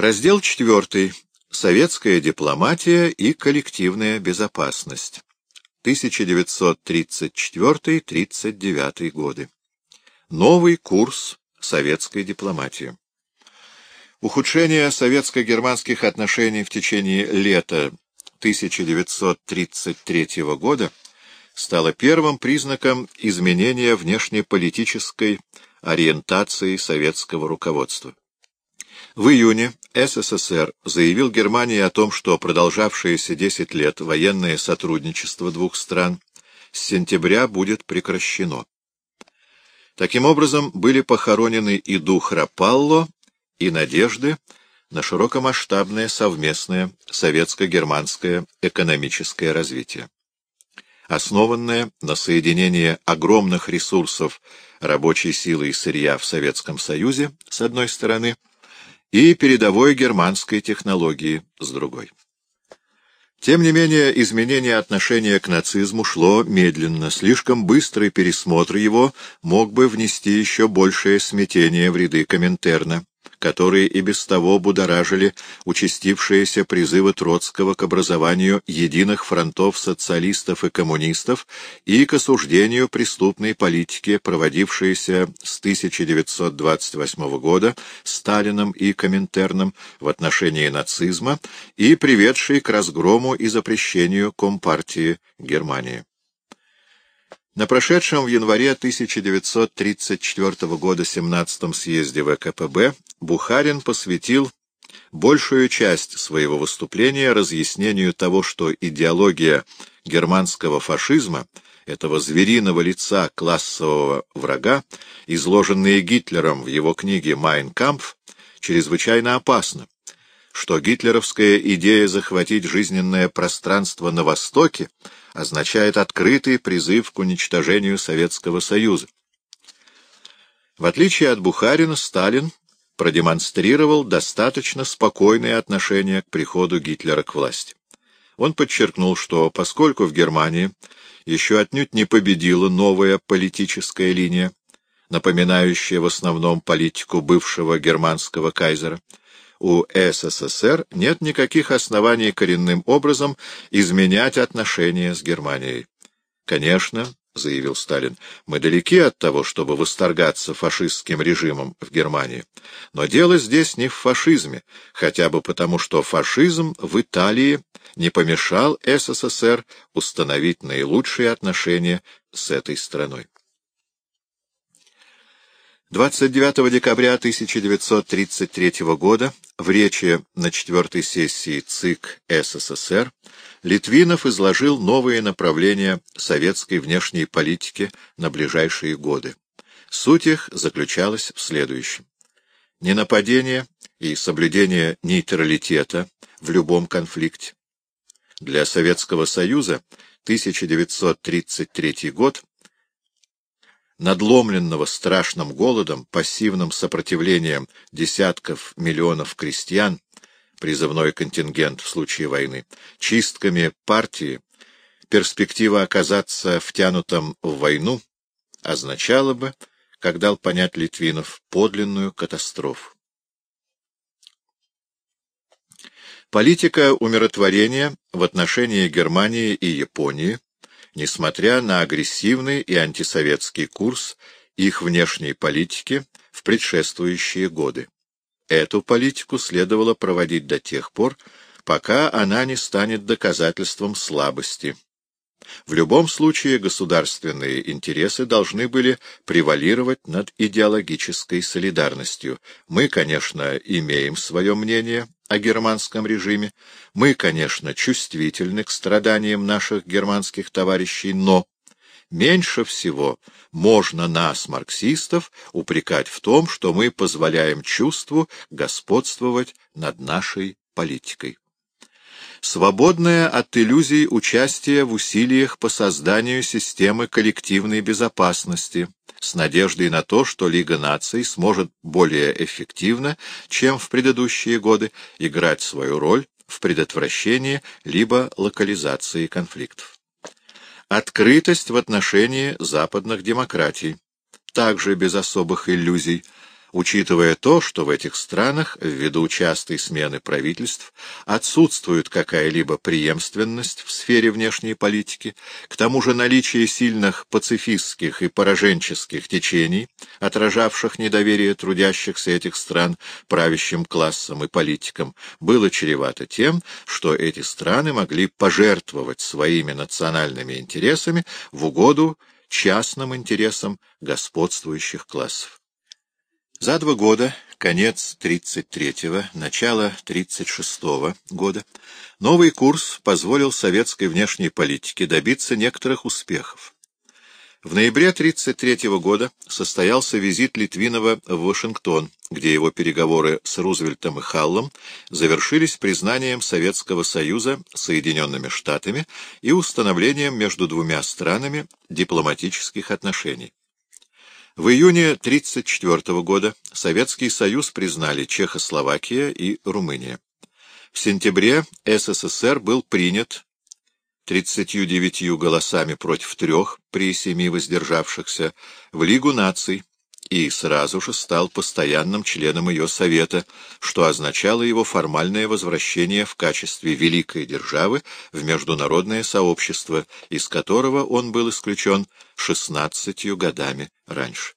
Раздел 4. Советская дипломатия и коллективная безопасность. 1934-39 годы. Новый курс советской дипломатии. Ухудшение советско-германских отношений в течение лета 1933 года стало первым признаком изменения внешнеполитической ориентации советского руководства. В июне СССР заявил Германии о том, что продолжавшееся 10 лет военное сотрудничество двух стран с сентября будет прекращено. Таким образом, были похоронены и дух Рапалло, и надежды на широкомасштабное совместное советско-германское экономическое развитие. Основанное на соединении огромных ресурсов рабочей силы и сырья в Советском Союзе, с одной стороны, и передовой германской технологии с другой. Тем не менее, изменение отношения к нацизму шло медленно, слишком быстрый пересмотр его мог бы внести еще большее смятение в ряды Коминтерна которые и без того будоражили участившиеся призывы Троцкого к образованию единых фронтов социалистов и коммунистов и к осуждению преступной политики, проводившейся с 1928 года Сталином и Коминтерном в отношении нацизма и приведшей к разгрому и запрещению Компартии Германии. На прошедшем в январе 1934 года 17-м съезде ВКПБ Бухарин посвятил большую часть своего выступления разъяснению того, что идеология германского фашизма, этого звериного лица классового врага, изложенная Гитлером в его книге «Майн Кампф», чрезвычайно опасна, что гитлеровская идея захватить жизненное пространство на Востоке означает открытый призыв к уничтожению Советского Союза. В отличие от Бухарина, Сталин продемонстрировал достаточно спокойное отношение к приходу Гитлера к власти. Он подчеркнул, что поскольку в Германии еще отнюдь не победила новая политическая линия, напоминающая в основном политику бывшего германского кайзера, у СССР нет никаких оснований коренным образом изменять отношения с Германией. Конечно, — заявил Сталин, — мы далеки от того, чтобы восторгаться фашистским режимом в Германии. Но дело здесь не в фашизме, хотя бы потому, что фашизм в Италии не помешал СССР установить наилучшие отношения с этой страной. 29 декабря 1933 года в речи на четвертой сессии ЦИК СССР Литвинов изложил новые направления советской внешней политики на ближайшие годы. Суть их заключалась в следующем. Ненападение и соблюдение нейтралитета в любом конфликте. Для Советского Союза 1933 год надломленного страшным голодом, пассивным сопротивлением десятков миллионов крестьян, призывной контингент в случае войны, чистками партии, перспектива оказаться втянутым в войну означала бы, как дал понять Литвинов, подлинную катастрофу. Политика умиротворения в отношении Германии и Японии несмотря на агрессивный и антисоветский курс их внешней политики в предшествующие годы. Эту политику следовало проводить до тех пор, пока она не станет доказательством слабости. В любом случае государственные интересы должны были превалировать над идеологической солидарностью. Мы, конечно, имеем свое мнение о германском режиме. Мы, конечно, чувствительны к страданиям наших германских товарищей, но меньше всего можно нас, марксистов, упрекать в том, что мы позволяем чувству господствовать над нашей политикой. Свободное от иллюзий участие в усилиях по созданию системы коллективной безопасности – с надеждой на то, что Лига наций сможет более эффективно, чем в предыдущие годы, играть свою роль в предотвращении либо локализации конфликтов. Открытость в отношении западных демократий, также без особых иллюзий, учитывая то, что в этих странах, ввиду частой смены правительств, отсутствует какая-либо преемственность в сфере внешней политики, к тому же наличие сильных пацифистских и пораженческих течений, отражавших недоверие трудящихся этих стран правящим классам и политикам, было чревато тем, что эти страны могли пожертвовать своими национальными интересами в угоду частным интересам господствующих классов. За два года, конец 33-го, начало 36-го года, новый курс позволил советской внешней политике добиться некоторых успехов. В ноябре 1933 года состоялся визит Литвинова в Вашингтон, где его переговоры с Рузвельтом и Халлом завершились признанием Советского Союза Соединенными Штатами и установлением между двумя странами дипломатических отношений. В июне 1934 года Советский Союз признали Чехословакия и Румыния. В сентябре СССР был принят 39 голосами против трех при семи воздержавшихся в Лигу наций и сразу же стал постоянным членом ее Совета, что означало его формальное возвращение в качестве великой державы в международное сообщество, из которого он был исключен 16 годами раньше.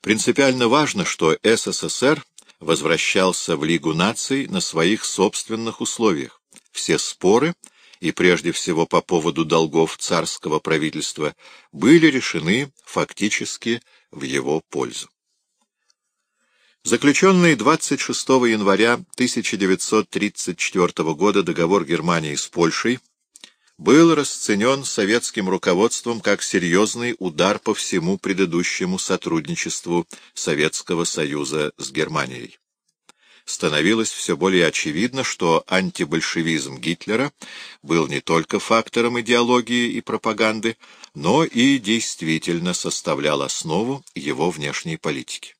Принципиально важно, что СССР возвращался в Лигу наций на своих собственных условиях. Все споры, и прежде всего по поводу долгов царского правительства, были решены фактически в его пользу. Заключенный 26 января 1934 года договор Германии с Польшей был расценен советским руководством как серьезный удар по всему предыдущему сотрудничеству Советского Союза с Германией. Становилось все более очевидно, что антибольшевизм Гитлера был не только фактором идеологии и пропаганды, но и действительно составлял основу его внешней политики.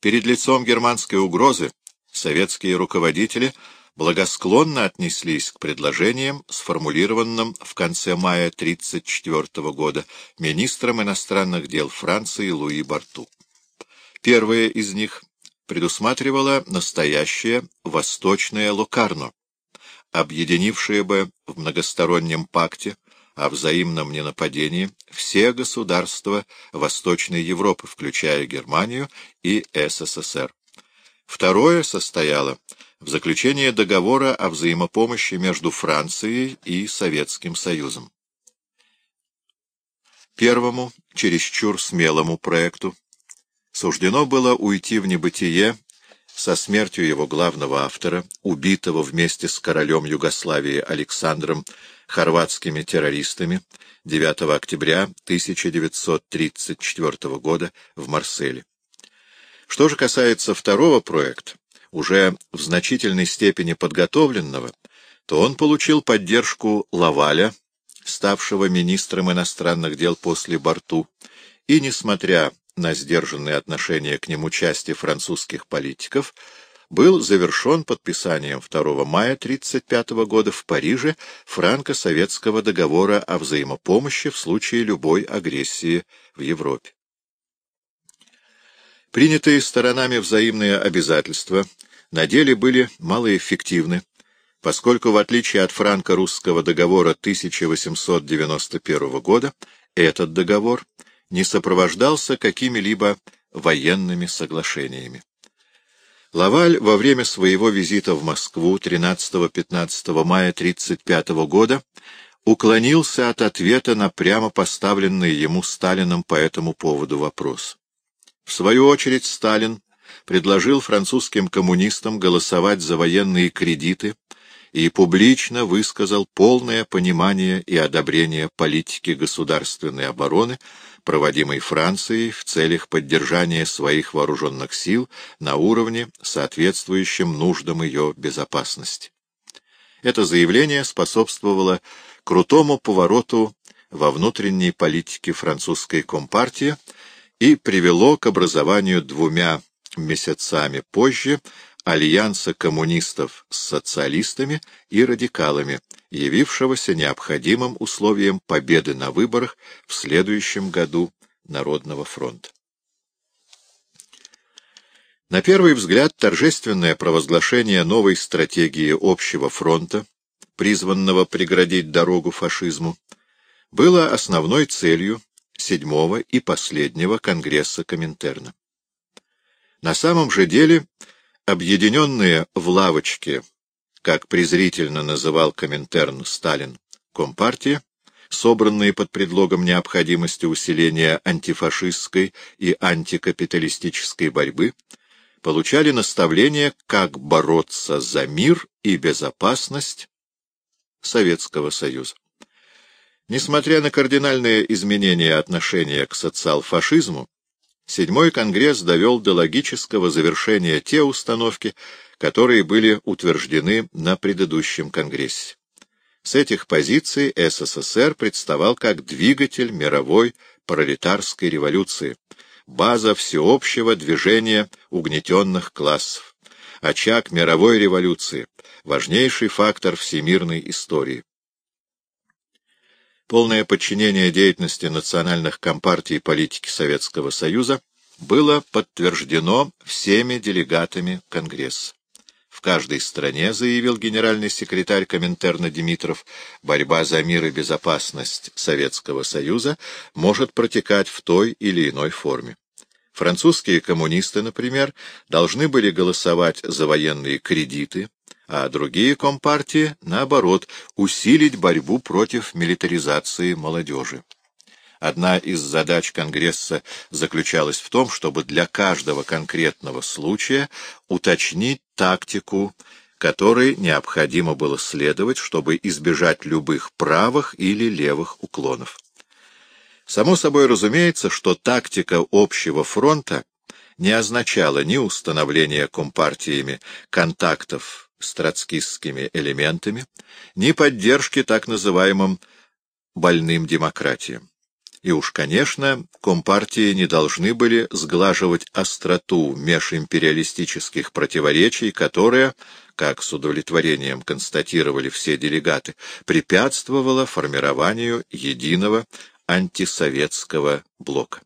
Перед лицом германской угрозы советские руководители – благосклонно отнеслись к предложениям, сформулированным в конце мая 1934 года министром иностранных дел Франции Луи Барту. Первое из них предусматривало настоящее восточное Локарно, объединившее бы в многостороннем пакте о взаимном ненападении все государства Восточной Европы, включая Германию и СССР. Второе состояло в заключение договора о взаимопомощи между Францией и Советским Союзом. Первому, чересчур смелому проекту, суждено было уйти в небытие со смертью его главного автора, убитого вместе с королем Югославии Александром хорватскими террористами 9 октября 1934 года в Марселе. Что же касается второго проекта, уже в значительной степени подготовленного, то он получил поддержку Лаваля, ставшего министром иностранных дел после Барту, и, несмотря на сдержанные отношения к нему части французских политиков, был завершен подписанием 2 мая 1935 года в Париже франко-советского договора о взаимопомощи в случае любой агрессии в Европе. Принятые сторонами взаимные обязательства на деле были малоэффективны, поскольку, в отличие от франко-русского договора 1891 года, этот договор не сопровождался какими-либо военными соглашениями. Лаваль во время своего визита в Москву 13-15 мая 1935 года уклонился от ответа на прямо поставленный ему Сталином по этому поводу вопрос. В свою очередь Сталин предложил французским коммунистам голосовать за военные кредиты и публично высказал полное понимание и одобрение политики государственной обороны, проводимой Францией в целях поддержания своих вооруженных сил на уровне, соответствующем нуждам ее безопасности. Это заявление способствовало крутому повороту во внутренней политике французской компартии и привело к образованию двумя месяцами позже альянса коммунистов с социалистами и радикалами, явившегося необходимым условием победы на выборах в следующем году Народного фронта. На первый взгляд торжественное провозглашение новой стратегии общего фронта, призванного преградить дорогу фашизму, было основной целью седьмого и последнего Конгресса Коминтерна. На самом же деле объединенные в лавочке, как презрительно называл Коминтерн Сталин, Компартия, собранные под предлогом необходимости усиления антифашистской и антикапиталистической борьбы, получали наставления, как бороться за мир и безопасность Советского Союза. Несмотря на кардинальные изменения отношения к социал-фашизму, Седьмой Конгресс довел до логического завершения те установки, которые были утверждены на предыдущем Конгрессе. С этих позиций СССР представал как двигатель мировой пролетарской революции, база всеобщего движения угнетенных классов, очаг мировой революции, важнейший фактор всемирной истории. Полное подчинение деятельности национальных компартий политики Советского Союза было подтверждено всеми делегатами Конгресса. В каждой стране, заявил генеральный секретарь Коминтерна Димитров, борьба за мир и безопасность Советского Союза может протекать в той или иной форме. Французские коммунисты, например, должны были голосовать за военные кредиты, а другие компартии, наоборот, усилить борьбу против милитаризации молодежи. Одна из задач Конгресса заключалась в том, чтобы для каждого конкретного случая уточнить тактику, которой необходимо было следовать, чтобы избежать любых правых или левых уклонов. Само собой разумеется, что тактика общего фронта не означала ни установления компартиями контактов с троцкистскими элементами, ни поддержки так называемым «больным демократиям. И уж, конечно, компартии не должны были сглаживать остроту межимпериалистических противоречий, которые, как с удовлетворением констатировали все делегаты, препятствовала формированию единого антисоветского блока.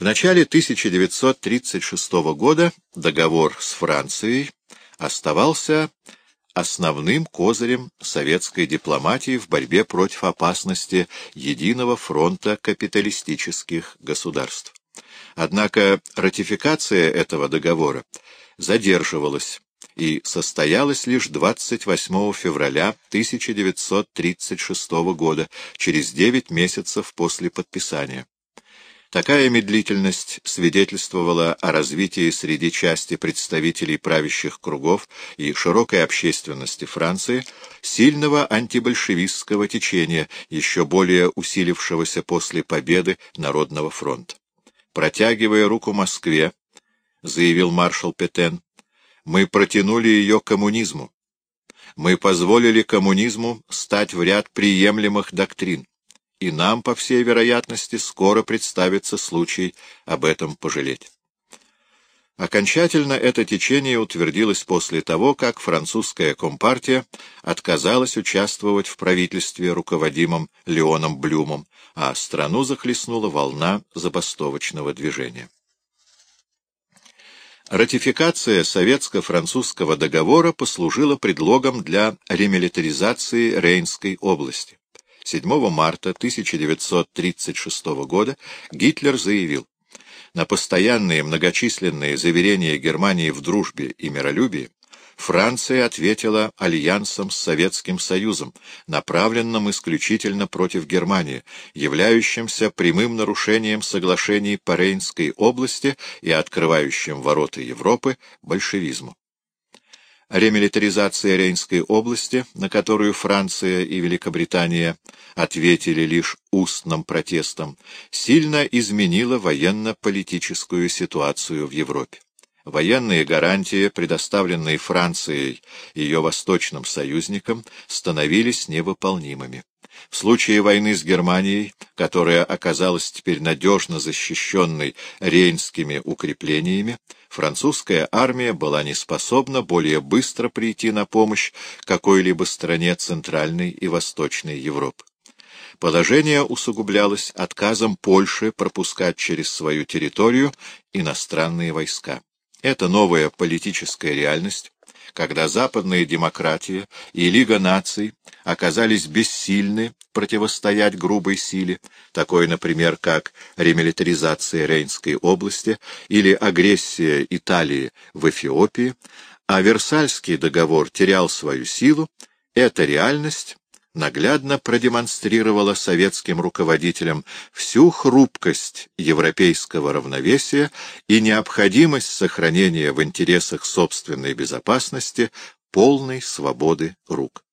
В начале 1936 года договор с Францией оставался основным козырем советской дипломатии в борьбе против опасности единого фронта капиталистических государств. Однако ратификация этого договора задерживалась и состоялась лишь 28 февраля 1936 года, через 9 месяцев после подписания. Такая медлительность свидетельствовала о развитии среди части представителей правящих кругов и широкой общественности Франции сильного антибольшевистского течения, еще более усилившегося после победы Народного фронта. Протягивая руку Москве, заявил маршал Петен, мы протянули ее коммунизму. Мы позволили коммунизму стать в ряд приемлемых доктрин и нам, по всей вероятности, скоро представится случай об этом пожалеть. Окончательно это течение утвердилось после того, как французская компартия отказалась участвовать в правительстве, руководимом Леоном Блюмом, а страну захлестнула волна забастовочного движения. Ратификация советско-французского договора послужила предлогом для ремилитаризации Рейнской области. 7 марта 1936 года Гитлер заявил, на постоянные многочисленные заверения Германии в дружбе и миролюбии Франция ответила альянсом с Советским Союзом, направленным исключительно против Германии, являющимся прямым нарушением соглашений по Рейнской области и открывающим ворота Европы большевизму. Ремилитаризация Рейнской области, на которую Франция и Великобритания ответили лишь устным протестом, сильно изменила военно-политическую ситуацию в Европе. Военные гарантии, предоставленные Францией ее восточным союзникам, становились невыполнимыми. В случае войны с Германией, которая оказалась теперь надежно защищенной рейнскими укреплениями, французская армия была не способна более быстро прийти на помощь какой-либо стране Центральной и Восточной Европы. Положение усугублялось отказом Польши пропускать через свою территорию иностранные войска. Эта новая политическая реальность, когда западные демократии и Лига наций оказались бессильны противостоять грубой силе, такой, например, как ремилитаризация Рейнской области или агрессия Италии в Эфиопии, а Версальский договор терял свою силу, эта реальность наглядно продемонстрировала советским руководителям всю хрупкость европейского равновесия и необходимость сохранения в интересах собственной безопасности полной свободы рук.